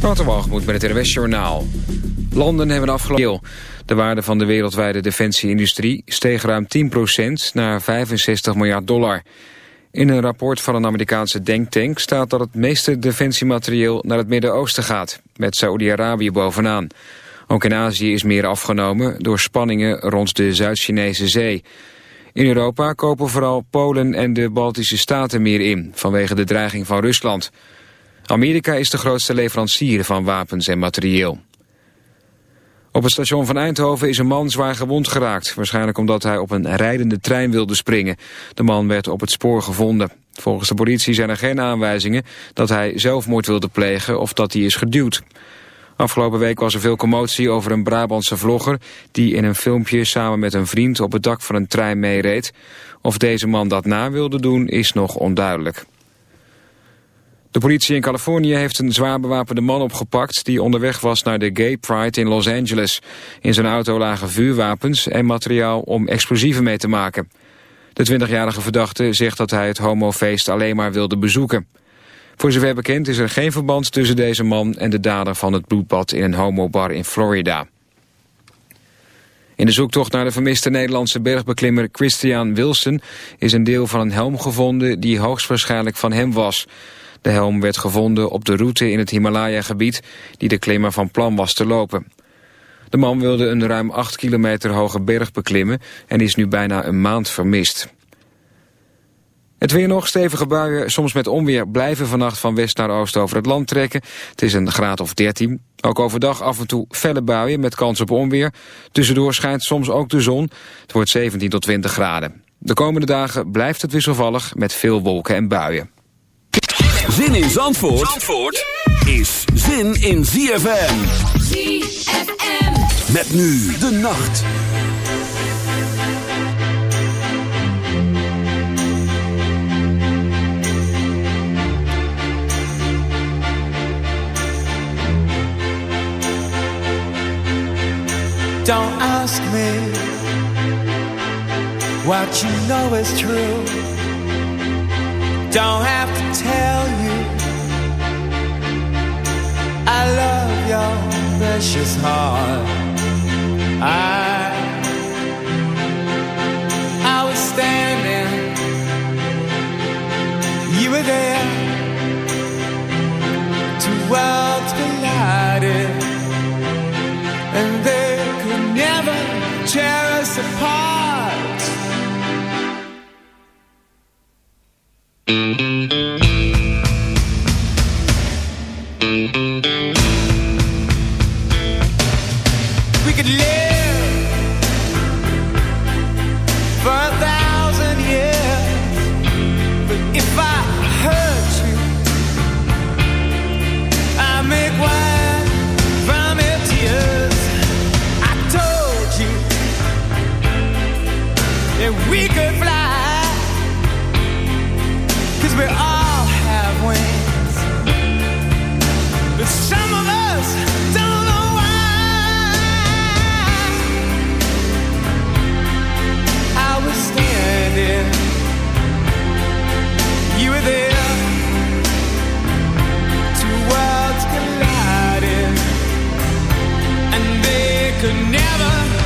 Waterwalgemoed met het RWS Journaal. Landen hebben afgelopen De waarde van de wereldwijde defensieindustrie steeg ruim 10% naar 65 miljard dollar. In een rapport van een Amerikaanse denktank staat dat het meeste defensiematerieel naar het Midden-Oosten gaat, met Saoedi-Arabië bovenaan. Ook in Azië is meer afgenomen door spanningen rond de Zuid-Chinese zee. In Europa kopen vooral Polen en de Baltische Staten meer in, vanwege de dreiging van Rusland. Amerika is de grootste leverancier van wapens en materieel. Op het station van Eindhoven is een man zwaar gewond geraakt. Waarschijnlijk omdat hij op een rijdende trein wilde springen. De man werd op het spoor gevonden. Volgens de politie zijn er geen aanwijzingen dat hij zelfmoord wilde plegen of dat hij is geduwd. Afgelopen week was er veel commotie over een Brabantse vlogger... die in een filmpje samen met een vriend op het dak van een trein meereed. Of deze man dat na wilde doen is nog onduidelijk. De politie in Californië heeft een zwaar bewapende man opgepakt... die onderweg was naar de Gay Pride in Los Angeles. In zijn auto lagen vuurwapens en materiaal om explosieven mee te maken. De 20-jarige verdachte zegt dat hij het homofeest alleen maar wilde bezoeken. Voor zover bekend is er geen verband tussen deze man... en de dader van het bloedbad in een homobar in Florida. In de zoektocht naar de vermiste Nederlandse bergbeklimmer Christian Wilson... is een deel van een helm gevonden die hoogstwaarschijnlijk van hem was... De helm werd gevonden op de route in het Himalaya-gebied die de klimmer van plan was te lopen. De man wilde een ruim 8 kilometer hoge berg beklimmen en is nu bijna een maand vermist. Het weer nog, stevige buien, soms met onweer, blijven vannacht van west naar oost over het land trekken. Het is een graad of 13. Ook overdag af en toe felle buien met kans op onweer. Tussendoor schijnt soms ook de zon. Het wordt 17 tot 20 graden. De komende dagen blijft het wisselvallig met veel wolken en buien. Zin in Zandvoort, Zandvoort is zin in ZFM. ZFM. Met nu de nacht. Don't ask me what you know is true. Don't have to tell you. I love your precious heart. I I was standing. You were there. Two worlds collided. And they could never tear could never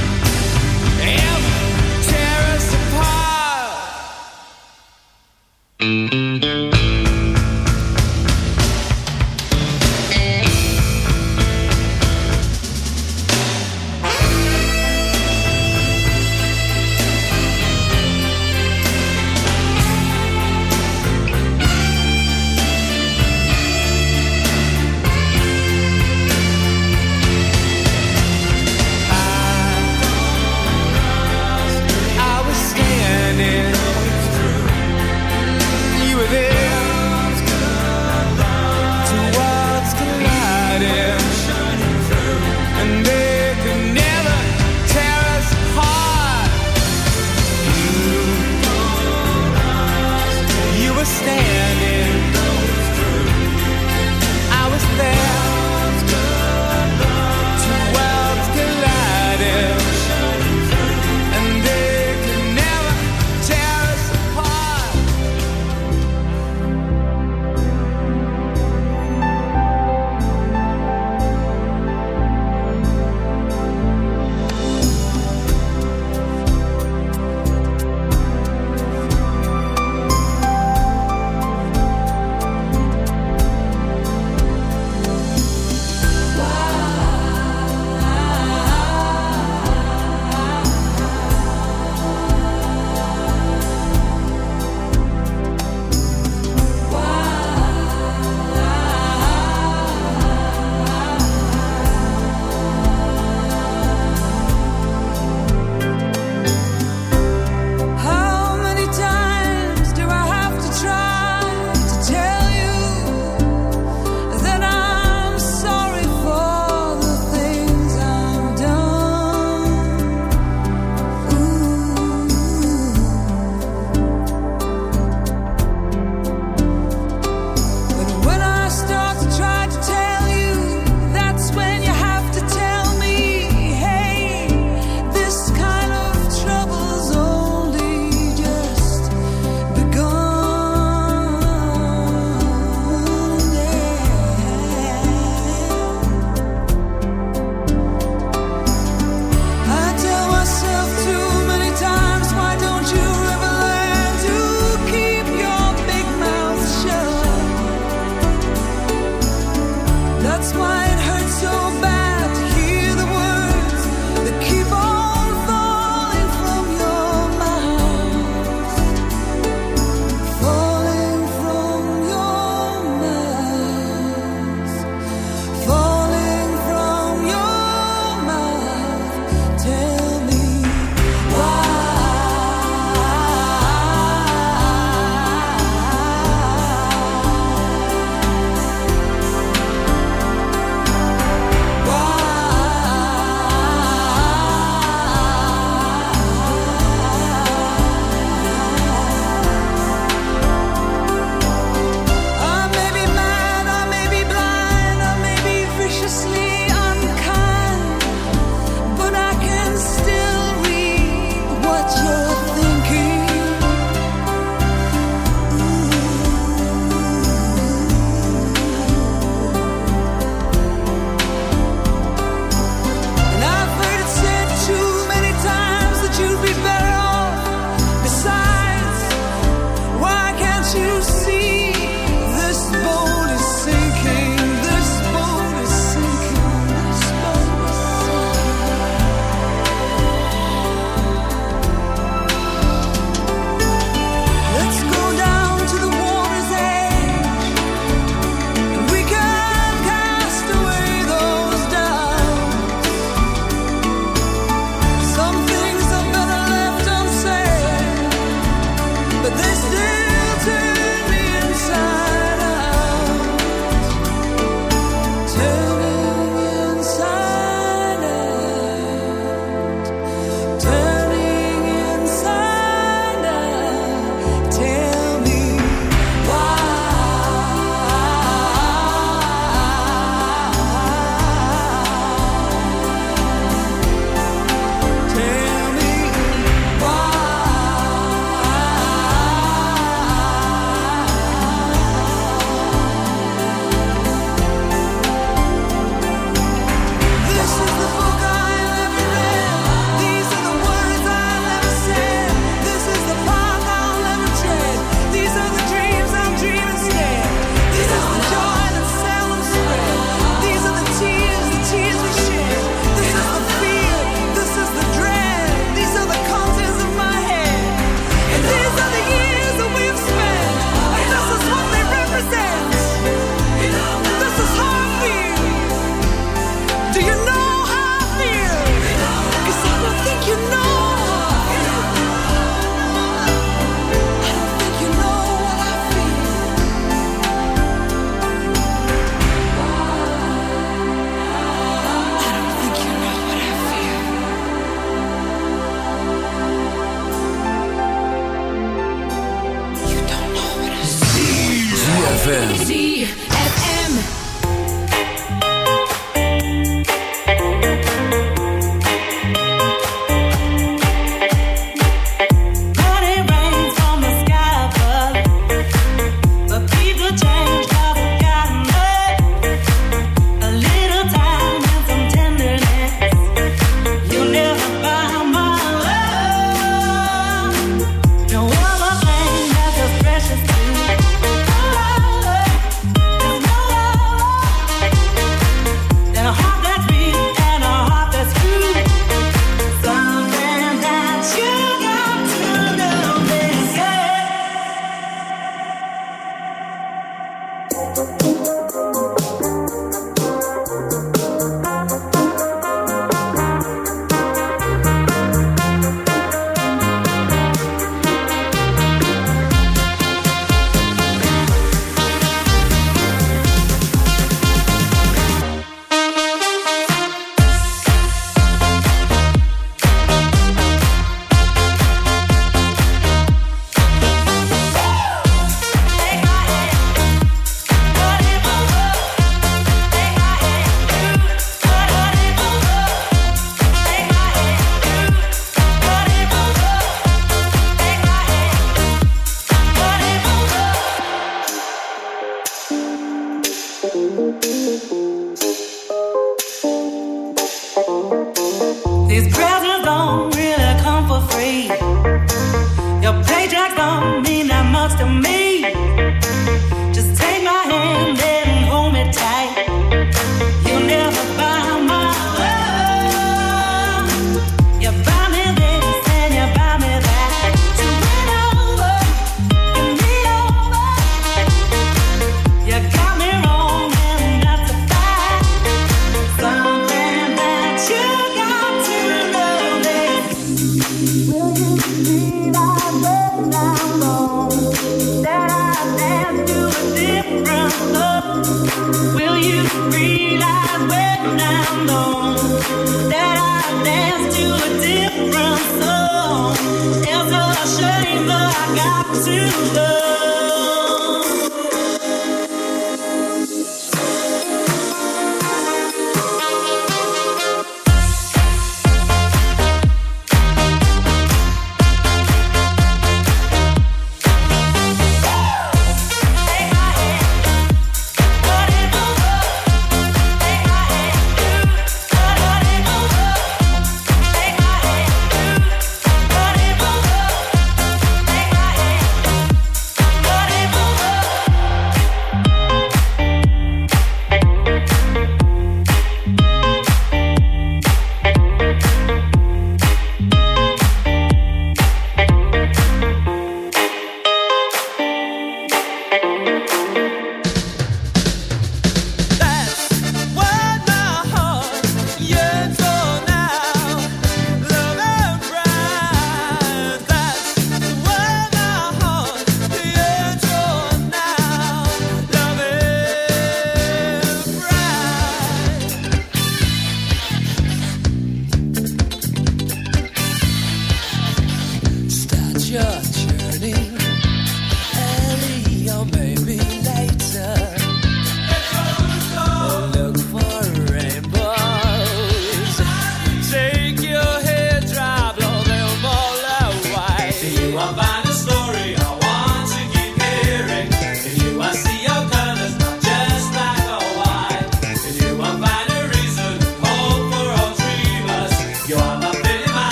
Música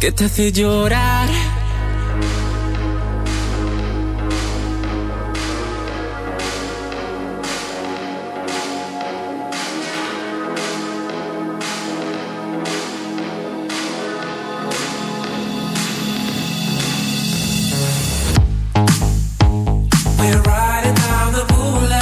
Que te hace llorar. half a tank and empty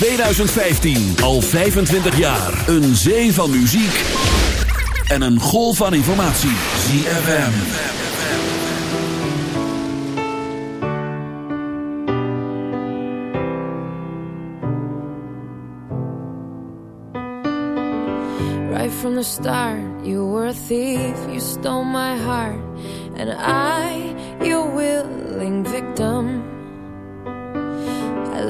2015. Al 25 jaar. Een zee van muziek en een golf van informatie. ZFM. Right from the start, you were a thief. You stole my heart. And I...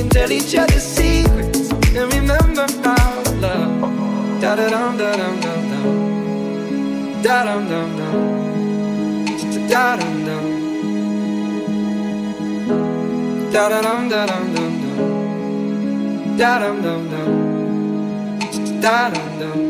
Can tell each other secrets and remember how love. Da da dum da dum dum dum. Da dum dum dum. Da dum dum. Da da dum da dum dum dum. Da dum dum dum. Da dum dum.